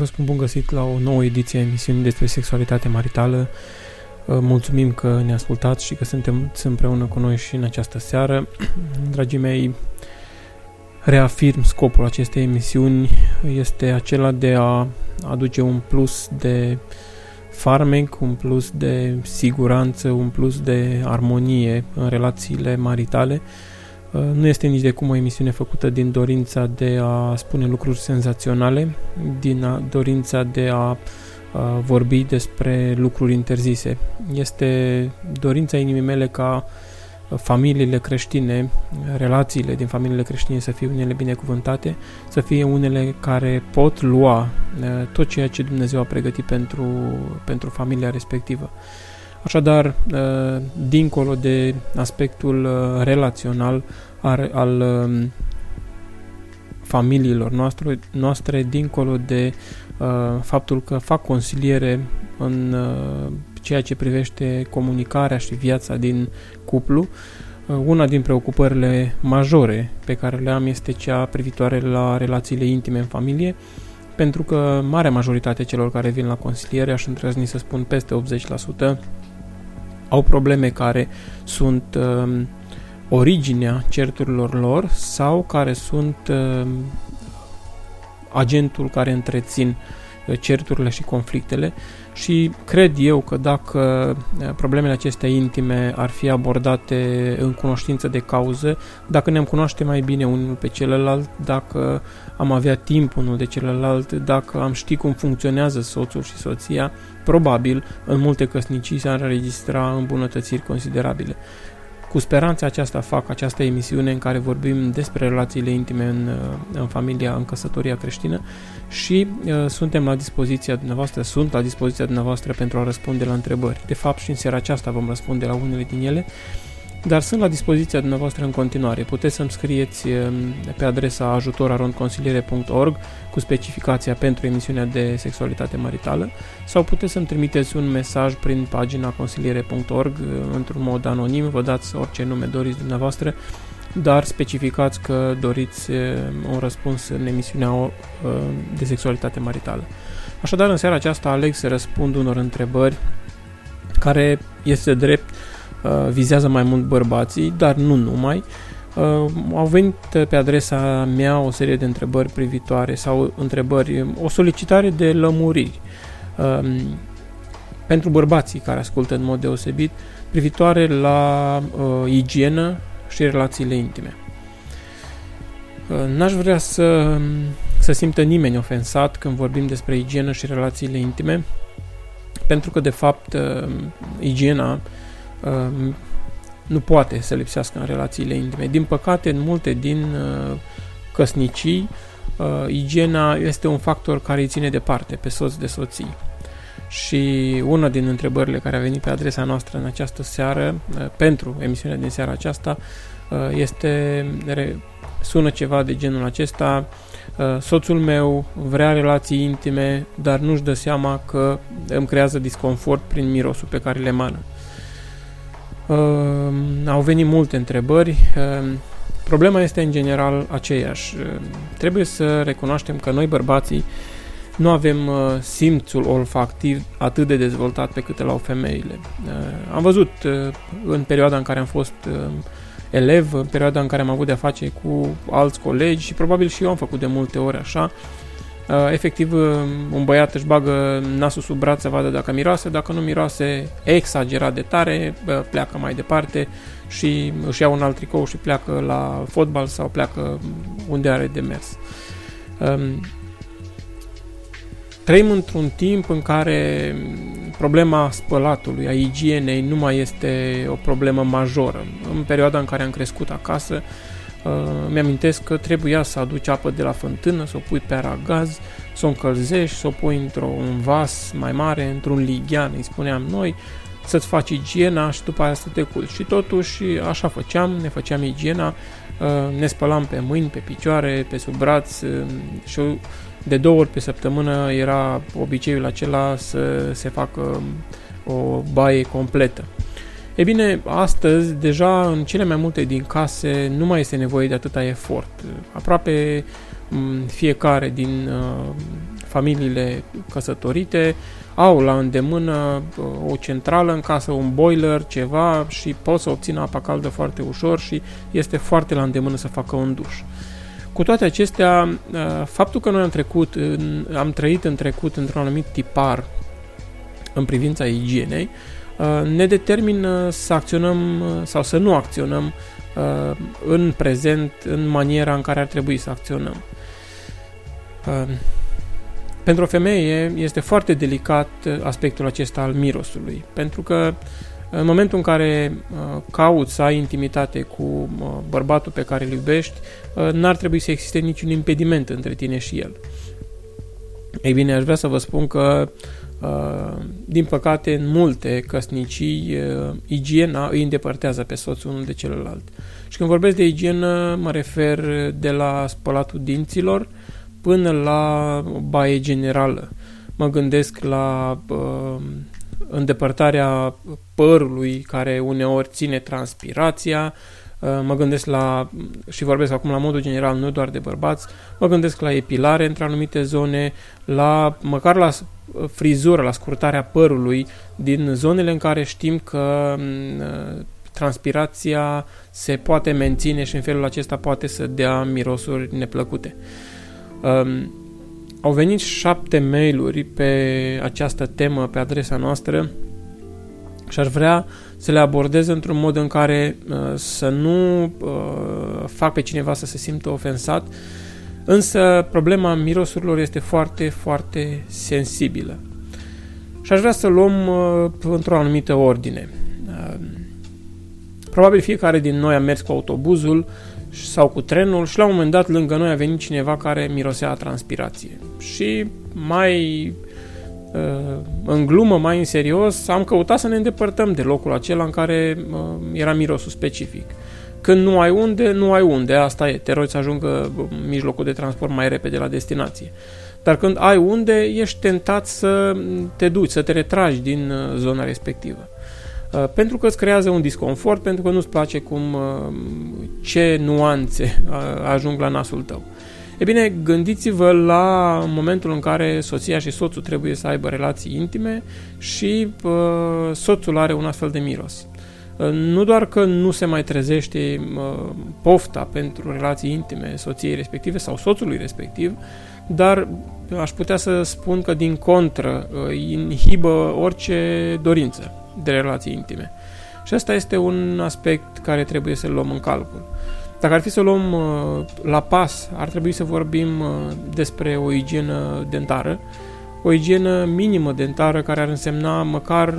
Vă spun bun găsit la o nouă ediție a emisiunii despre sexualitate maritală. Mulțumim că ne ascultați și că suntem împreună cu noi și în această seară. Dragii mei, reafirm scopul acestei emisiuni este acela de a aduce un plus de farmec, un plus de siguranță, un plus de armonie în relațiile maritale Uh, nu este nici de cum o emisiune făcută din dorința de a spune lucruri senzaționale, din dorința de a vorbi despre lucruri interzise. Este dorința inimii mele ca familiile creștine, relațiile din familiile creștine să fie unele binecuvântate, să fie unele care pot lua uh, tot ceea ce Dumnezeu a pregătit pentru, pentru familia respectivă. Așadar, uh, dincolo de aspectul uh, relațional al um, familiilor noastre, noastre dincolo de uh, faptul că fac consiliere în ceea ce privește comunicarea și viața din cuplu, una din preocupările majore pe care le am este cea privitoare la relațiile intime în familie, pentru că marea majoritate celor care vin la consiliere, aș îndrăzni să spun peste 80%, au probleme care sunt uh, originea certurilor lor sau care sunt uh, agentul care întrețin uh, certurile și conflictele și cred eu că dacă uh, problemele acestea intime ar fi abordate în cunoștință de cauză, dacă ne-am cunoaște mai bine unul pe celălalt, dacă am avea timp unul de celălalt, dacă am ști cum funcționează soțul și soția, probabil în multe căsnicii s-ar înregistra îmbunătățiri considerabile. Cu speranța aceasta fac această emisiune în care vorbim despre relațiile intime în, în familia, în căsătoria creștină și uh, suntem la dispoziția dumneavoastră, sunt la dispoziția dumneavoastră pentru a răspunde la întrebări. De fapt și în seara aceasta vom răspunde la unele din ele dar sunt la dispoziția dumneavoastră în continuare. Puteți să-mi scrieți um, pe adresa ajutorarondconsiliere.org cu specificația pentru emisiunea de sexualitate maritală sau puteți să-mi trimiteți un mesaj prin pagina consiliere.org uh, într-un mod anonim, vă dați orice nume doriți dumneavoastră, dar specificați că doriți uh, un răspuns în emisiunea uh, de sexualitate maritală. Așadar, în seara aceasta aleg să răspund unor întrebări care este drept Uh, vizează mai mult bărbații, dar nu numai. Uh, au venit pe adresa mea o serie de întrebări privitoare sau întrebări, o solicitare de lămuriri uh, pentru bărbații care ascultă în mod deosebit privitoare la uh, igienă și relațiile intime. Uh, n-aș vrea să, să simtă nimeni ofensat când vorbim despre igienă și relațiile intime, pentru că, de fapt, uh, igiena Ehm, nu poate să lipsească în relațiile intime. Din păcate, în multe din uh, căsnicii, uh, igiena este un factor care îi ține departe pe soț de soții. Și una din întrebările care a venit pe adresa noastră în această seară, uh, pentru emisiunea din seara aceasta, este, sună ceva de genul acesta, soțul meu vrea relații intime, dar nu-și dă seama că îmi creează disconfort prin mirosul pe care le mană. Uh, au venit multe întrebări. Uh, problema este în general aceeași. Uh, trebuie să recunoaștem că noi bărbații nu avem uh, simțul olfactiv atât de dezvoltat pe cât îl au femeile. Uh, am văzut uh, în perioada în care am fost uh, elev, în perioada în care am avut de-a face cu alți colegi și probabil și eu am făcut de multe ori așa, uh, Uh, efectiv, uh, un băiat își bagă nasul sub braț să vadă dacă miroase, dacă nu miroase exagerat de tare, pleacă mai departe și își ia un alt tricou și pleacă la fotbal sau pleacă unde are de mers. Um, trăim într-un timp în care problema spălatului, a igienei, nu mai este o problemă majoră. În perioada în care am crescut acasă, Uh, mi-amintesc că trebuia să aduci apă de la fântână, să o pui pe aragaz, să o încălzești, să o pui într-un vas mai mare, într-un lighean, îi spuneam noi, să-ți faci igiena și după aia să te culci. Și totuși așa făceam, ne făceam igiena, uh, ne spălam pe mâini, pe picioare, pe sub braț uh, și de două ori pe săptămână era obiceiul acela să se facă o baie completă. E bine, astăzi, deja în cele mai multe din case nu mai este nevoie de atâta efort. Aproape fiecare din uh, familiile căsătorite au la îndemână uh, o centrală în casă, un boiler, ceva și pot să obțină apa caldă foarte ușor și este foarte la îndemână să facă un duș. Cu toate acestea, uh, faptul că noi am trecut, am trăit în trecut într-un anumit tipar în privința igienei, Uh, ne determină să acționăm uh, sau să nu acționăm uh, în prezent în maniera în care ar trebui să acționăm. Pentru o femeie este foarte delicat aspectul acesta al mirosului, pentru că în momentul în care cauți să ai intimitate cu bărbatul pe care îl iubești, n-ar trebui să existe niciun impediment între tine și el. Ei bine, aș vrea să vă spun că Uh, din păcate, în multe căsnicii, uh, igiena îi îndepărtează pe soț unul de celălalt. Și când vorbesc de igienă, mă refer de la spălatul dinților până la baie generală. Mă gândesc la uh, îndepărtarea părului care uneori ține transpirația, uh, mă gândesc la, și vorbesc acum la modul general, nu doar de bărbați, mă gândesc la epilare între anumite zone, la, măcar la frizură, la scurtarea părului din zonele în care știm că mm, transpirația se poate menține și în felul acesta poate să dea mirosuri neplăcute. Um, au venit șapte mail-uri pe această temă pe adresa noastră și aș vrea să le abordez într-un mod în care uh, să nu uh, fac pe cineva să se simtă ofensat, Însă problema mirosurilor este foarte, foarte sensibilă. Și aș vrea să luăm uh, într-o anumită ordine. Uh, probabil fiecare din noi a mers cu autobuzul sau cu trenul și la un moment dat lângă noi a venit cineva care mirosea a transpirație. Și mai uh, în glumă, mai în serios, am căutat să ne îndepărtăm de locul acela în care uh, era mirosul specific. Când nu ai unde, nu ai unde, asta e, te rogi să ajungă mijlocul de transport mai repede la destinație. Dar când ai unde, ești tentat să te duci, să te retragi din uh, zona respectivă. Uh, pentru că îți creează un disconfort, pentru că nu-ți place cum uh, ce nuanțe ajung la nasul tău. E bine, gândiți-vă la momentul în care soția și soțul trebuie să aibă relații intime și uh, soțul are un astfel de miros. Nu doar că nu se mai trezește pofta pentru relații intime soției respective sau soțului respectiv, dar aș putea să spun că din contră inhibă orice dorință de relații intime. Și asta este un aspect care trebuie să-l luăm în calcul. Dacă ar fi să luăm la pas, ar trebui să vorbim despre o igienă dentară, o igienă minimă dentară care ar însemna măcar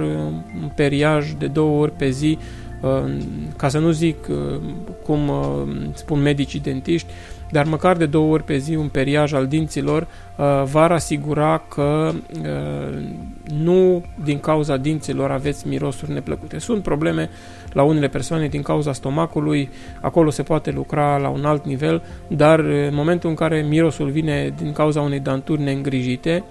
un periaj de două ori pe zi, uh, ca să nu zic uh, cum uh, spun medicii dentiști, dar măcar de două ori pe zi un periaj al dinților uh, va asigura că uh, nu din cauza dinților aveți mirosuri neplăcute. Sunt probleme la unele persoane din cauza stomacului, acolo se poate lucra la un alt nivel, dar uh, în momentul în care mirosul vine din cauza unei danturi neîngrijite,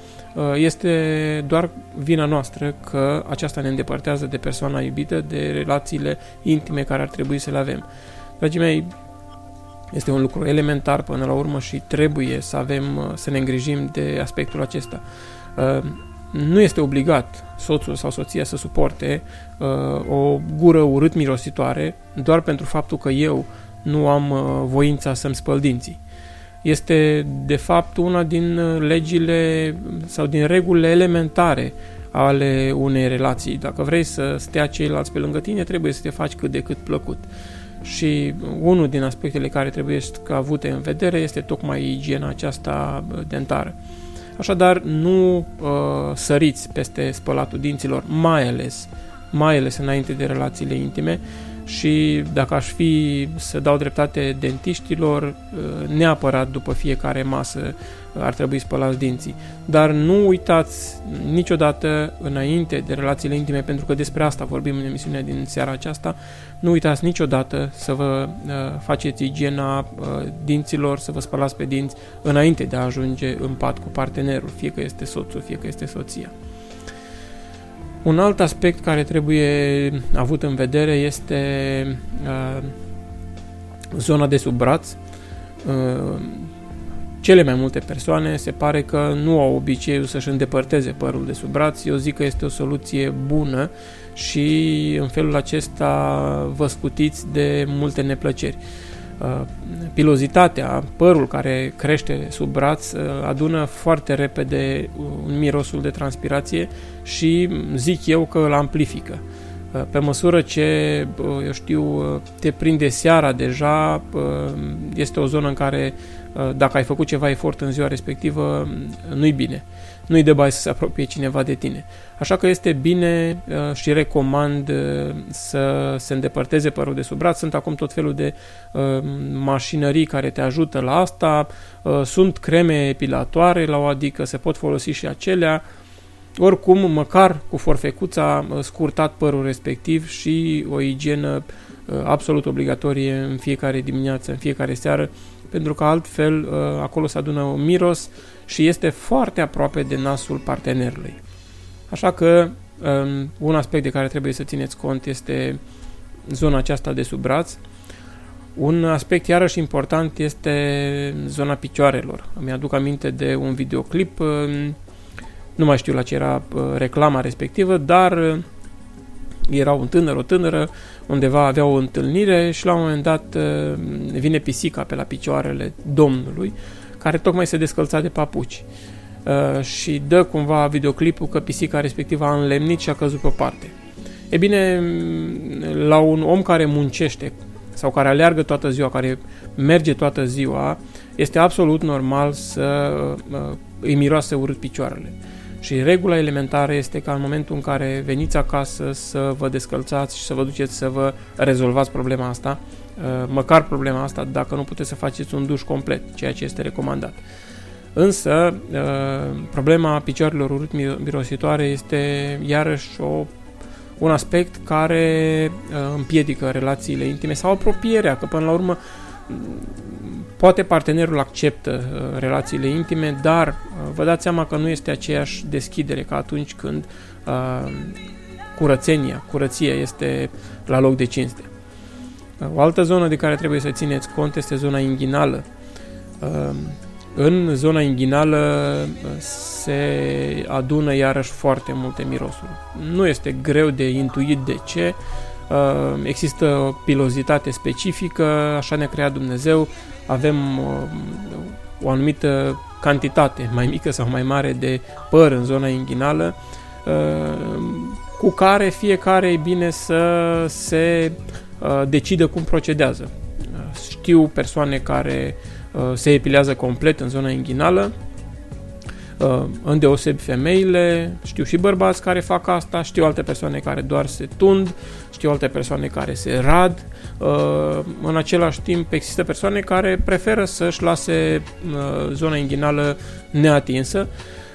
este doar vina noastră că aceasta ne îndepărtează de persoana iubită, de relațiile intime care ar trebui să le avem. Dragii mei, este un lucru elementar până la urmă și trebuie să avem, să ne îngrijim de aspectul acesta. Uh, nu este obligat soțul sau soția să suporte uh, o gură urât mirositoare doar pentru faptul că eu nu am uh, voința să-mi spăl dinții. Este, de fapt, una din legile sau din regulile elementare ale unei relații. Dacă vrei să stea ceilalți pe lângă tine, trebuie să te faci cât de cât plăcut și unul din aspectele care trebuie avute în vedere este tocmai igiena aceasta dentară. Așadar, nu uh, săriți peste spălatul dinților, mai ales, mai ales înainte de relațiile intime și dacă aș fi să dau dreptate dentiștilor, uh, neapărat după fiecare masă ar trebui spălați dinții. Dar nu uitați niciodată înainte de relațiile intime, pentru că despre asta vorbim în emisiunea din seara aceasta, nu uitați niciodată să vă uh, faceți igiena uh, dinților, să vă spălați pe dinți înainte de a ajunge în pat cu partenerul, fie că este soțul, fie că este soția. Un alt aspect care trebuie avut în vedere este uh, zona de sub braț. Uh, cele mai multe persoane se pare că nu au obiceiul să-și îndepărteze părul de sub braț. Eu zic că este o soluție bună și în felul acesta vă scutiți de multe neplăceri. Uh, pilozitatea, părul care crește sub braț, uh, adună foarte repede un mirosul de transpirație și zic eu că îl amplifică. Uh, pe măsură ce, eu știu, te prinde seara deja, este o zonă în care dacă ai făcut ceva efort în ziua respectivă, nu-i bine nu-i de bai să se apropie cineva de tine. Așa că este bine uh, și recomand uh, să se îndepărteze părul de sub braț. Sunt acum tot felul de uh, mașinării care te ajută la asta. Sunt creme epilatoare la o adică, se pot folosi și acelea. Oricum, măcar cu forfecuța, scurtat părul respectiv și o igienă absolut obligatorie în fiecare dimineață, în fiecare seară, pentru că altfel acolo se adună un miros și este foarte aproape de nasul partenerului. Așa că um, un aspect de care trebuie să țineți cont este zona aceasta de sub braț. Un aspect iarăși important este zona picioarelor. Îmi aduc aminte de un videoclip, um, nu mai știu la ce era uh, reclama respectivă, dar uh, era un tânăr, o tânără, undeva avea o întâlnire și la un moment dat uh, vine pisica pe la picioarele domnului care tocmai se descălța de papuci. Uh, și dă cumva videoclipul că pisica respectivă a înlemnit și a căzut pe o parte. E bine, la un om care muncește sau care aleargă toată ziua, care merge toată ziua, este absolut normal să uh, îi miroase urât picioarele. Și regula elementară este ca în momentul în care veniți acasă să vă descălțați și să vă duceți să vă rezolvați problema asta, Uh, măcar problema asta, dacă nu puteți să faceți un duș complet, ceea ce este recomandat. Însă, uh, problema picioarelor urât mirositoare este iarăși o, un aspect care uh, împiedică relațiile intime sau apropierea, că până la urmă poate partenerul acceptă relațiile intime, dar vă dați seama că nu este aceeași deschidere ca atunci când curățenia, curăția este la loc de cinste. O altă zonă de care trebuie să țineți cont este zona inghinală. Ehm, în zona inghinală se adună iarăși foarte multe mirosuri. Nu este greu de intuit de ce. Ehm, există o pilozitate specifică, așa ne-a creat Dumnezeu. Avem o anumită cantitate, mai mică sau mai mare, de păr în zona inghinală, ehm, cu care fiecare e bine să se Uh, decide cum procedează. Uh, știu persoane care uh, se epilează complet în zona inghinală, îndeosebi femeile, știu și bărbați care fac asta, știu alte persoane care doar se tund, știu alte persoane care se rad. În același timp există persoane care preferă să-și lase zona inghinală neatinsă,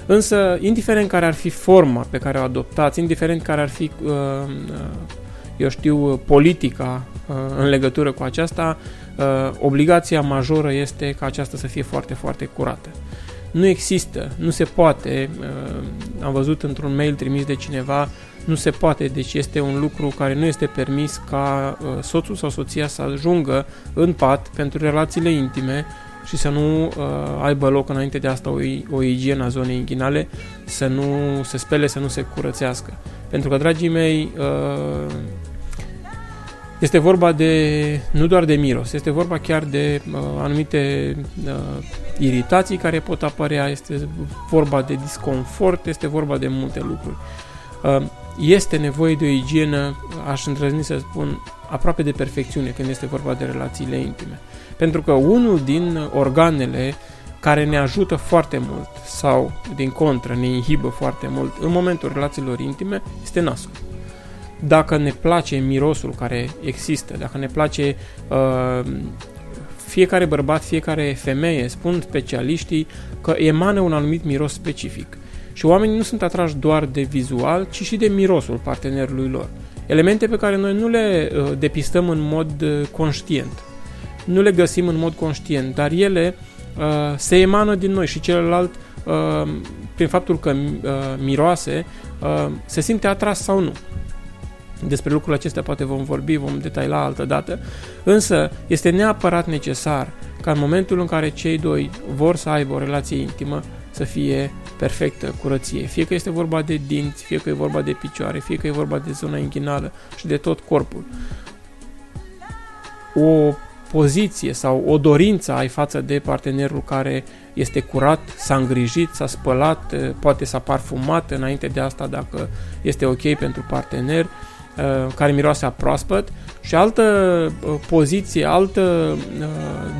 însă indiferent care ar fi forma pe care o adoptați, indiferent care ar fi eu știu, politica uh, în legătură cu aceasta, uh, obligația majoră este ca aceasta să fie foarte, foarte curată. Nu există, nu se poate, uh, am văzut într-un mail trimis de cineva, nu se poate, deci este un lucru care nu este permis ca soțul sau soția să ajungă în pat pentru relațiile intime și să nu uh, aibă loc înainte de asta o, o igienă a zonei inghinale, să nu se spele, să nu se curățească. Pentru că, dragii mei, uh, este vorba de, nu doar de miros, este vorba chiar de uh, anumite uh, iritații care pot apărea, este vorba de disconfort, este vorba de multe lucruri. Uh, este nevoie de o igienă, aș îndrăzni să spun, aproape de perfecțiune când este vorba de relațiile intime. Pentru că unul din organele care ne ajută foarte mult sau, din contră, ne inhibă foarte mult în momentul relațiilor intime este nasul. Dacă ne place mirosul care există, dacă ne place uh, fiecare bărbat, fiecare femeie, spun specialiștii că emană un anumit miros specific. Și oamenii nu sunt atrași doar de vizual, ci și de mirosul partenerului lor. Elemente pe care noi nu le uh, depistăm în mod uh, conștient. Nu le găsim în mod conștient, dar ele uh, se emană din noi și celălalt, uh, prin faptul că uh, miroase, uh, se simte atras sau nu. Despre lucrurile acestea poate vom vorbi, vom detaila altă dată, însă este neapărat necesar ca în momentul în care cei doi vor să aibă o relație intimă să fie perfectă curăție. Fie că este vorba de dinți, fie că e vorba de picioare, fie că e vorba de zona inghinală și de tot corpul. O poziție sau o dorință ai față de partenerul care este curat, s-a îngrijit, s-a spălat, poate s-a parfumat înainte de asta dacă este ok pentru partener, Uh, care miroase a proaspăt și altă uh, poziție, altă uh,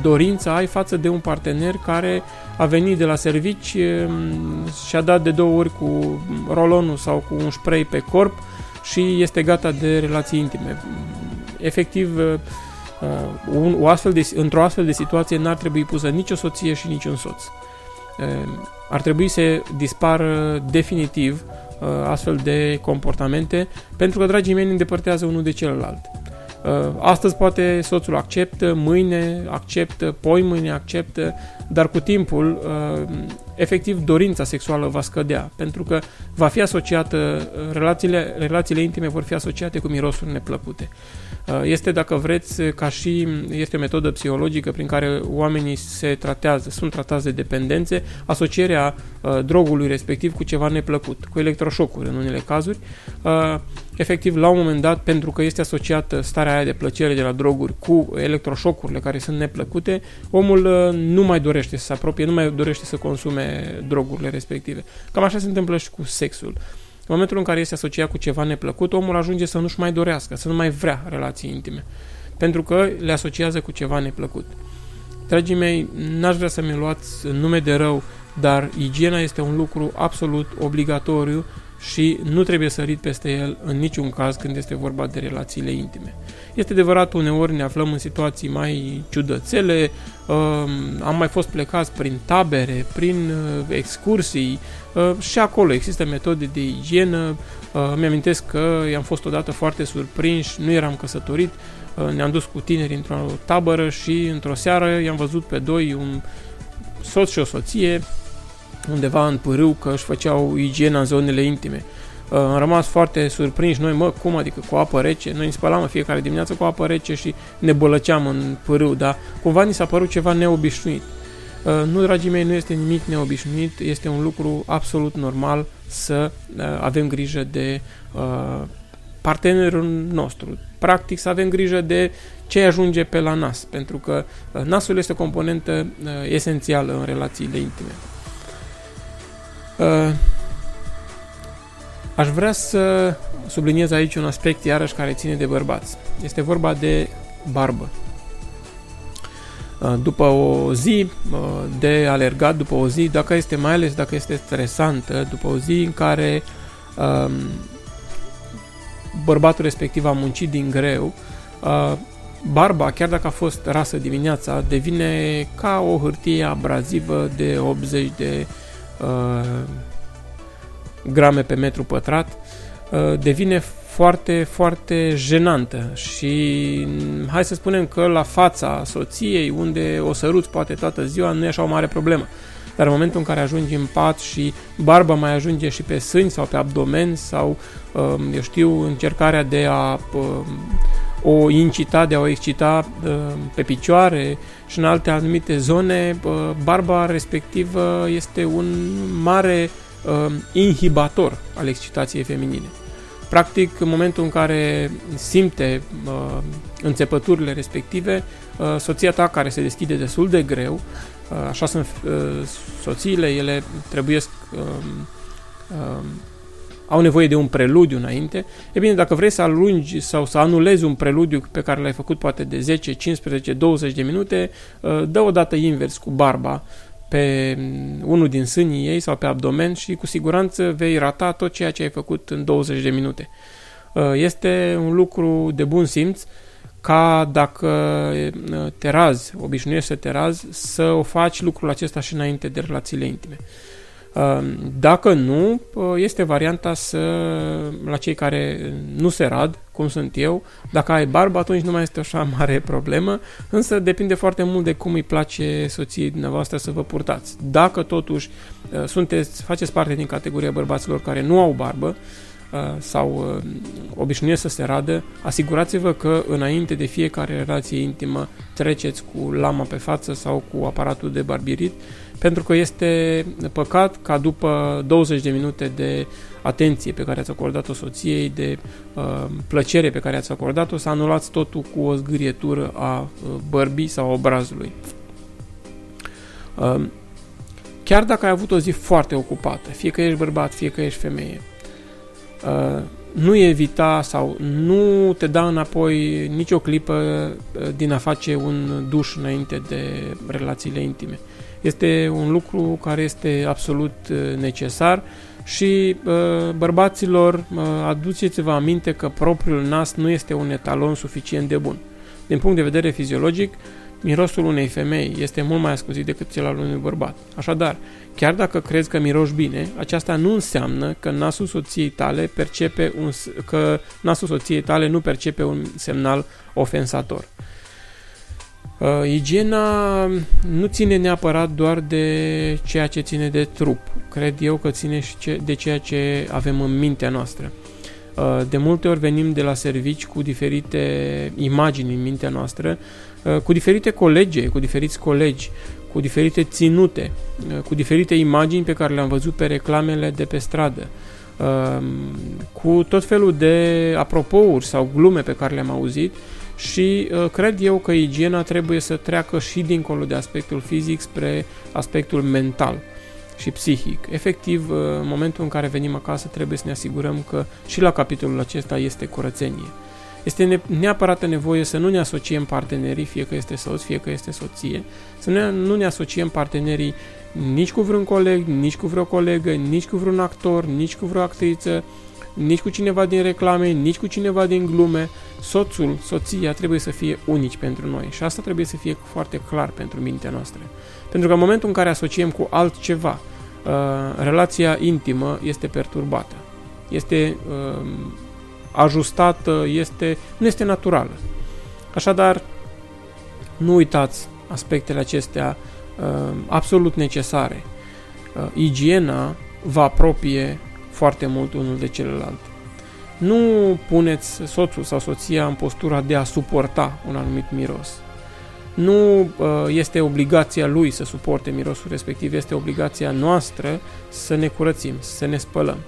dorință ai față de un partener care a venit de la servici um, și a dat de două ori cu rolonul sau cu un spray pe corp și este gata de relații intime. Efectiv, un, o astfel de, într-o astfel de situație n-ar trebui pusă nicio soție și niciun soț. Ar trebui să dispară definitiv Uh, astfel de comportamente, pentru că, dragii mei, ne îndepărtează unul de celălalt. Uh, astăzi poate soțul acceptă, mâine acceptă, poi mâine acceptă, dar cu timpul, uh, efectiv, dorința sexuală va scădea, pentru că va fi asociată, relațiile, relațiile intime vor fi asociate cu mirosuri neplăcute. Uh, este, dacă vreți, ca și este o metodă psihologică prin care oamenii se tratează, sunt tratați de dependențe, asocierea uh, drogului respectiv cu ceva neplăcut, cu electroșocuri în unele cazuri. Uh, efectiv, la un moment dat, pentru că este asociată starea aia de plăcere de la droguri cu electroșocurile care sunt neplăcute, omul nu mai dorește să se apropie, nu mai dorește să consume drogurile respective. Cam așa se întâmplă și cu sexul. În momentul în care este asociat cu ceva neplăcut, omul ajunge să nu-și mai dorească, să nu mai vrea relații intime, pentru că le asociază cu ceva neplăcut. Dragii mei, n-aș vrea să mi luați nume de rău, dar igiena este un lucru absolut obligatoriu și nu trebuie sărit peste el în niciun caz când este vorba de relațiile intime. Este adevărat, uneori ne aflăm în situații mai ciudățele, um, am mai fost plecați prin tabere, prin uh, excursii uh, și acolo există metode de igienă. Uh, mi-amintesc că i-am fost odată foarte surprinși, nu eram căsătorit, ne-am dus cu tineri într-o tabără și într-o seară i-am văzut pe doi, un soț și o soție, undeva în pârâu că își făceau igiena în zonele intime. Uh, am rămas foarte surprinși noi, mă, cum adică cu apă rece? Noi ne spălam în fiecare dimineață cu apă rece și ne bălăceam în pârâu, dar cumva ni s-a părut ceva neobișnuit. Uh, nu, dragii mei, nu este nimic neobișnuit, este un lucru absolut normal să uh, avem grijă de partenerul nostru. Practic să avem grijă de ce ajunge pe la nas, pentru că nasul este o componentă esențială în relațiile intime. Aș vrea să subliniez aici un aspect iarăși care ține de bărbați. Este vorba de barbă. Uh, după o zi uh, de alergat, după o zi, dacă este mai ales dacă este stresantă, după o zi în care um, bărbatul respectiv a muncit din greu, uh, barba, chiar dacă a fost rasă dimineața, devine ca o hârtie abrazivă de 80 de grame pe metru pătrat, uh, devine foarte, foarte jenantă și hai să spunem că la fața soției, unde o săruți poate toată ziua, nu e așa o mare problemă. Dar în momentul în care ajungi în pat și barba mai ajunge și pe sâni sau pe abdomen sau, um, eu știu, încercarea de a um, o incita, de a o excita um, pe picioare și în alte anumite zone, uh, barba respectivă este un mare uh, inhibator al excitației feminine. Practic, în momentul în care simte uh, înțepăturile respective, uh, soția ta care se deschide destul de greu, uh, așa sunt uh, soțiile, ele trebuie uh, uh, au nevoie de un preludiu înainte. E bine, dacă vrei să alungi sau să anulezi un preludiu pe care l-ai făcut poate de 10, 15, 20 de minute, uh, dă o dată invers cu barba pe unul din sânii ei sau pe abdomen și cu siguranță vei rata tot ceea ce ai făcut în 20 de minute. Este un lucru de bun simț ca dacă te razi, obișnuiești să te razi, să o faci lucrul acesta și înainte de relațiile intime. Dacă nu, este varianta să, la cei care nu se rad, cum sunt eu, dacă ai barbă, atunci nu mai este o așa mare problemă, însă depinde foarte mult de cum îi place soției dumneavoastră să vă purtați. Dacă totuși sunteți, faceți parte din categoria bărbaților care nu au barbă, sau obișnuiesc să se radă, asigurați-vă că înainte de fiecare relație intimă treceți cu lama pe față sau cu aparatul de barbirit pentru că este păcat ca după 20 de minute de atenție pe care ați acordat-o soției, de uh, plăcere pe care ați acordat-o, să anulați totul cu o zgârietură a uh, bărbii sau obrazului. Uh, chiar dacă ai avut o zi foarte ocupată, fie că ești bărbat, fie că ești femeie, uh, nu evita sau nu te da înapoi nicio clipă uh, din a face un duș înainte de relațiile intime. Uh, este un lucru care este absolut uh, necesar și uh, bărbaților, uh, aduceți-vă aminte că propriul nas nu este un etalon suficient de bun. Din punct de vedere fiziologic, mirosul unei femei este mult mai ascuțit decât cel al unui bărbat. Așadar, chiar dacă crezi că miroși bine, aceasta nu înseamnă că nasul soției tale percepe un, că nasul soției tale nu percepe un semnal ofensator. Uh, igiena nu ține neapărat doar de ceea ce ține de trup. Cred eu că ține și de ceea ce avem în mintea noastră. Uh, de multe ori venim de la servici cu diferite imagini în mintea noastră, uh, cu diferite colege, cu diferiți colegi, cu diferite ținute, cu diferite imagini pe care le-am văzut pe reclamele de pe stradă, cu tot felul de apropouri sau glume pe care le-am auzit și uh, cred eu că igiena trebuie să treacă și dincolo de aspectul fizic spre aspectul mental și psihic. Efectiv, uh, în momentul în care venim acasă trebuie să ne asigurăm că și la capitolul acesta este curățenie. Este neapărat nevoie să nu ne asociem partenerii, fie că este soț, fie că este soție, să ne, nu ne asociem partenerii nici cu vreun coleg, nici cu vreo colegă, nici cu vreun actor, nici cu vreo actriță, nici cu cineva din reclame, nici cu cineva din glume. Soțul, soția trebuie să fie unici pentru noi și asta trebuie să fie foarte clar pentru mintea noastră. Pentru că în momentul în care asociem cu altceva, uh, relația intimă este perturbată, este uh, ajustată, este, nu este naturală. Așadar, nu uitați aspectele acestea uh, absolut necesare. Igiena vă apropie foarte mult unul de celălalt. Nu puneți soțul sau soția în postura de a suporta un anumit miros. Nu uh, este obligația lui să suporte mirosul respectiv, este obligația noastră să ne curățim, să ne spălăm.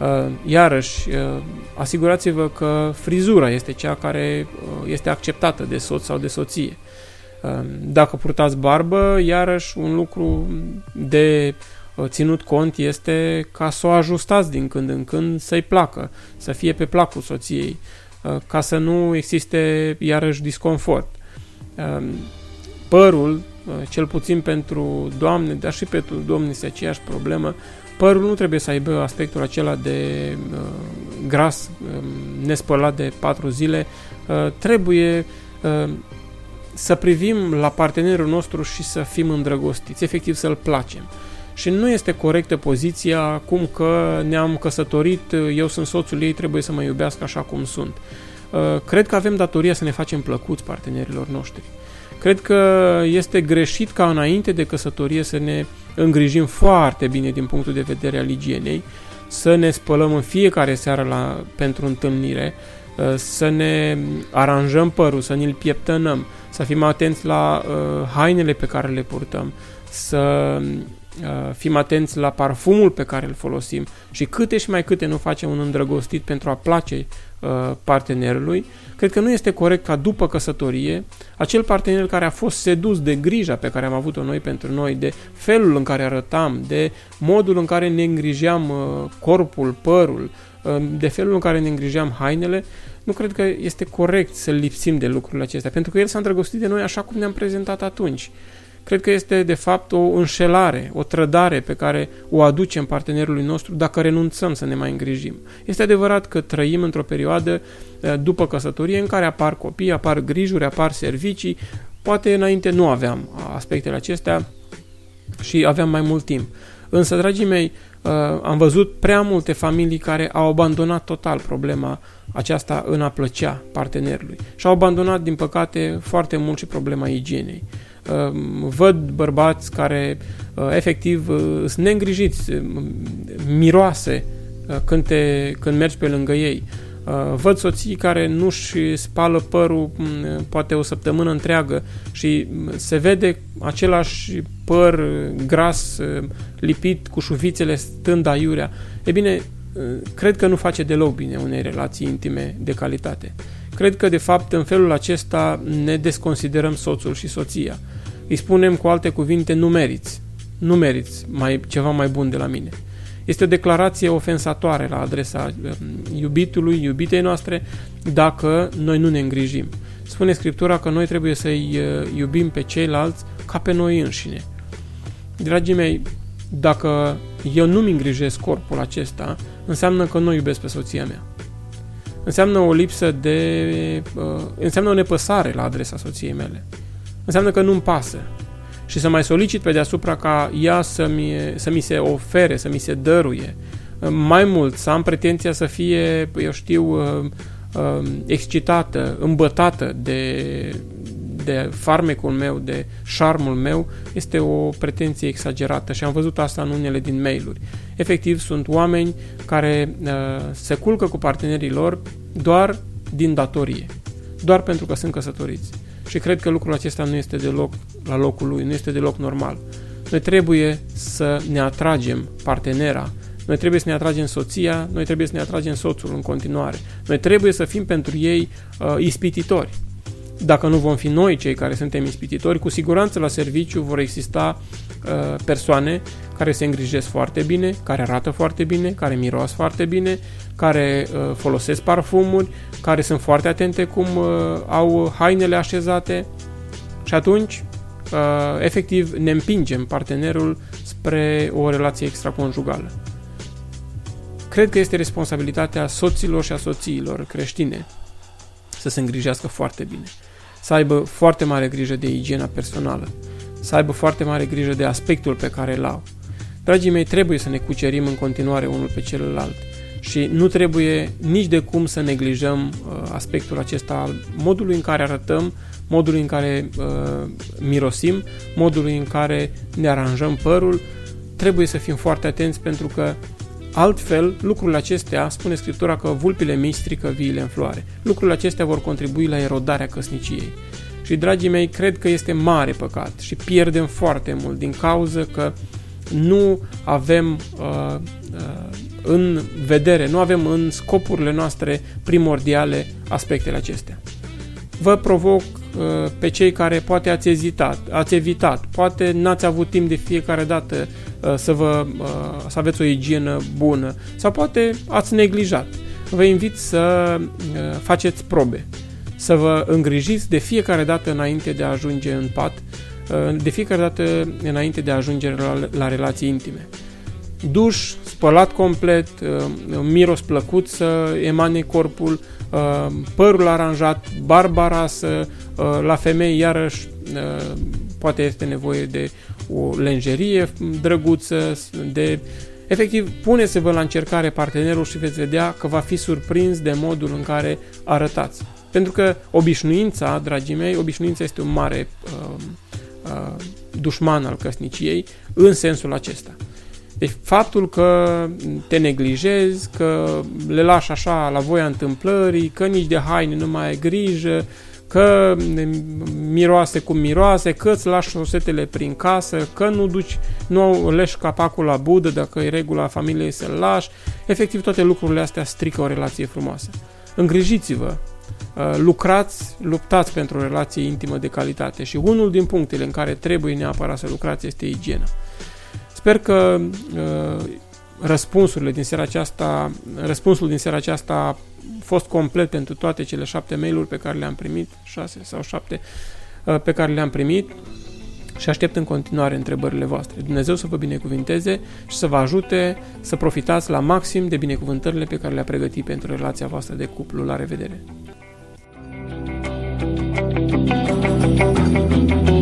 Uh, iarăși, uh, asigurați-vă că frizura este cea care este acceptată de soț sau de soție. Dacă purtați barbă, iarăși un lucru de Uh, ținut cont este ca să o ajustați din când în când să-i placă, să fie pe placul soției, uh, ca să nu existe iarăși disconfort. Um, părul, uh, cel puțin pentru doamne, dar și pentru domni este aceeași problemă, părul nu trebuie să aibă aspectul acela de gras, um, nespălat de patru zile, trebuie să privim la partenerul nostru și să fim îndrăgostiți, efectiv să-l placem și nu este corectă poziția cum că ne-am căsătorit, eu sunt soțul ei, trebuie să mă iubească așa cum sunt. Uh, cred că avem datoria să ne facem plăcuți partenerilor noștri. Cred că este greșit ca înainte de căsătorie să ne îngrijim foarte bine din punctul de vedere al igienei, să ne spălăm în fiecare seară la, pentru întâlnire, uh, să ne aranjăm părul, să ne-l pieptănăm, să fim atenți la uh, hainele pe care le purtăm, să Uh, fim atenți la parfumul pe care îl folosim și câte și mai câte nu facem un îndrăgostit pentru a place uh, partenerului, cred că nu este corect ca după căsătorie, acel partener care a fost sedus de grija pe care am avut-o noi pentru noi, de felul în care arătam, de modul în care ne îngrijeam uh, corpul, părul, de felul în care ne îngrijeam hainele, nu cred că este corect să lipsim de lucrurile acestea, pentru că el s-a îndrăgostit de noi așa cum ne-am prezentat atunci. Cred că este de fapt o înșelare, o trădare pe care o aducem partenerului nostru dacă renunțăm să ne mai îngrijim. Este adevărat că trăim într-o perioadă eh, după căsătorie în care apar copii, apar grijuri, apar servicii. Poate înainte nu aveam aspectele acestea și aveam mai mult timp. Însă, dragii mei, eh, am văzut prea multe familii care au abandonat total problema aceasta în a plăcea partenerului și au abandonat, din păcate, foarte mult și problema igienei. Ehm, văd bărbați care uh, efectiv uh, sunt neîngrijiți, uh, miroase când, te, când mergi pe lângă ei. Văd soții care nu-și spală părul mm, poate o săptămână întreagă și se vede același păr gras lipit cu șuvițele stând aiurea. E bine, cred că nu face deloc bine unei relații intime de calitate. Cred că, de fapt, în felul acesta ne desconsiderăm soțul și soția. Îi spunem cu alte cuvinte, nu meriți. Nu meriți mai, ceva mai bun de la mine. Este o declarație ofensatoare la adresa um, iubitului, iubitei noastre, dacă noi nu ne îngrijim. Spune Scriptura că noi trebuie să-i uh, iubim pe ceilalți ca pe noi înșine. Dragii mei, dacă eu nu-mi îngrijesc corpul acesta, înseamnă că nu iubesc pe soția mea înseamnă o lipsă de... Uh, înseamnă o nepăsare la adresa soției mele. Înseamnă că nu-mi pasă. Și să mai solicit pe deasupra ca ea să mi, să mi se ofere, să mi se dăruie. Mai mult, să am pretenția să fie, eu știu, uh, uh, excitată, îmbătată de, de farmecul meu, de șarmul meu, este o pretenție exagerată și am văzut asta în unele din mail-uri. Efectiv, sunt oameni care uh, se culcă cu partenerii lor doar din datorie, doar pentru că sunt căsătoriți. Și cred că lucrul acesta nu este deloc la locul lui, nu este deloc normal. Noi trebuie să ne atragem partenera, noi trebuie să ne atragem soția, noi trebuie să ne atragem soțul în continuare. Noi trebuie să fim pentru ei uh, ispititori dacă nu vom fi noi cei care suntem ispititori, cu siguranță la serviciu vor exista uh, persoane care se îngrijesc foarte bine, care arată foarte bine, care miroas foarte bine, care uh, folosesc parfumuri, care sunt foarte atente cum uh, au hainele așezate și atunci uh, efectiv ne împingem partenerul spre o relație extraconjugală. Cred că este responsabilitatea soților și a soțiilor creștine să se îngrijească foarte bine să aibă foarte mare grijă de igiena personală, să aibă foarte mare grijă de aspectul pe care îl au. Dragii mei, trebuie să ne cucerim în continuare unul pe celălalt și nu trebuie nici de cum să neglijăm uh, aspectul acesta al modului în care arătăm, modului în care uh, mirosim, modului în care ne aranjăm părul. Trebuie să fim foarte atenți pentru că Altfel, lucrurile acestea, spune Scriptura că vulpile mici strică viile în floare. Lucrurile acestea vor contribui la erodarea căsniciei. Și, dragii mei, cred că este mare păcat și pierdem foarte mult din cauză că nu avem uh, uh, în vedere, nu avem în scopurile noastre primordiale aspectele acestea. Vă provoc uh, pe cei care poate ați ezitat, ați evitat, poate n-ați avut timp de fiecare dată Uh, să, vă, uh, să aveți o igienă bună sau poate ați neglijat. Vă invit să uh, faceți probe, să vă îngrijiți de fiecare dată înainte de a ajunge în pat, de fiecare dată înainte de a ajunge la, la relații intime. Duș, spălat complet, miros plăcut să emane corpul, părul aranjat, barba rasă, la femei iarăși poate este nevoie de o lenjerie drăguță, de... Efectiv, puneți-vă la încercare partenerul și veți vedea că va fi surprins de modul în care arătați. Pentru că obișnuința, dragii mei, obișnuința este un mare uh, uh, dușman al căsniciei în sensul acesta. Deci faptul că te neglijezi, că le lași așa la voia întâmplării, că nici de haine nu mai ai grijă, că miroase cum miroase, că îți lași șosetele prin casă, că nu duci, nu leși capacul la budă dacă e regula familiei să-l lași. Efectiv, toate lucrurile astea strică o relație frumoasă. Îngrijiți-vă, uh, lucrați, luptați pentru o relație intimă de calitate și unul din punctele în care trebuie neapărat să lucrați este igiena. Sper că uh, răspunsurile din seara aceasta, răspunsul din seara aceasta a fost complet pentru toate cele șapte mail-uri pe care le-am primit, șase sau șapte, uh, pe care le-am primit. și aștept în continuare întrebările voastre. Dumnezeu să vă binecuvinteze și să vă ajute să profitați la maxim de binecuvântările pe care le-a pregătit pentru relația voastră de cuplu. La revedere! thank you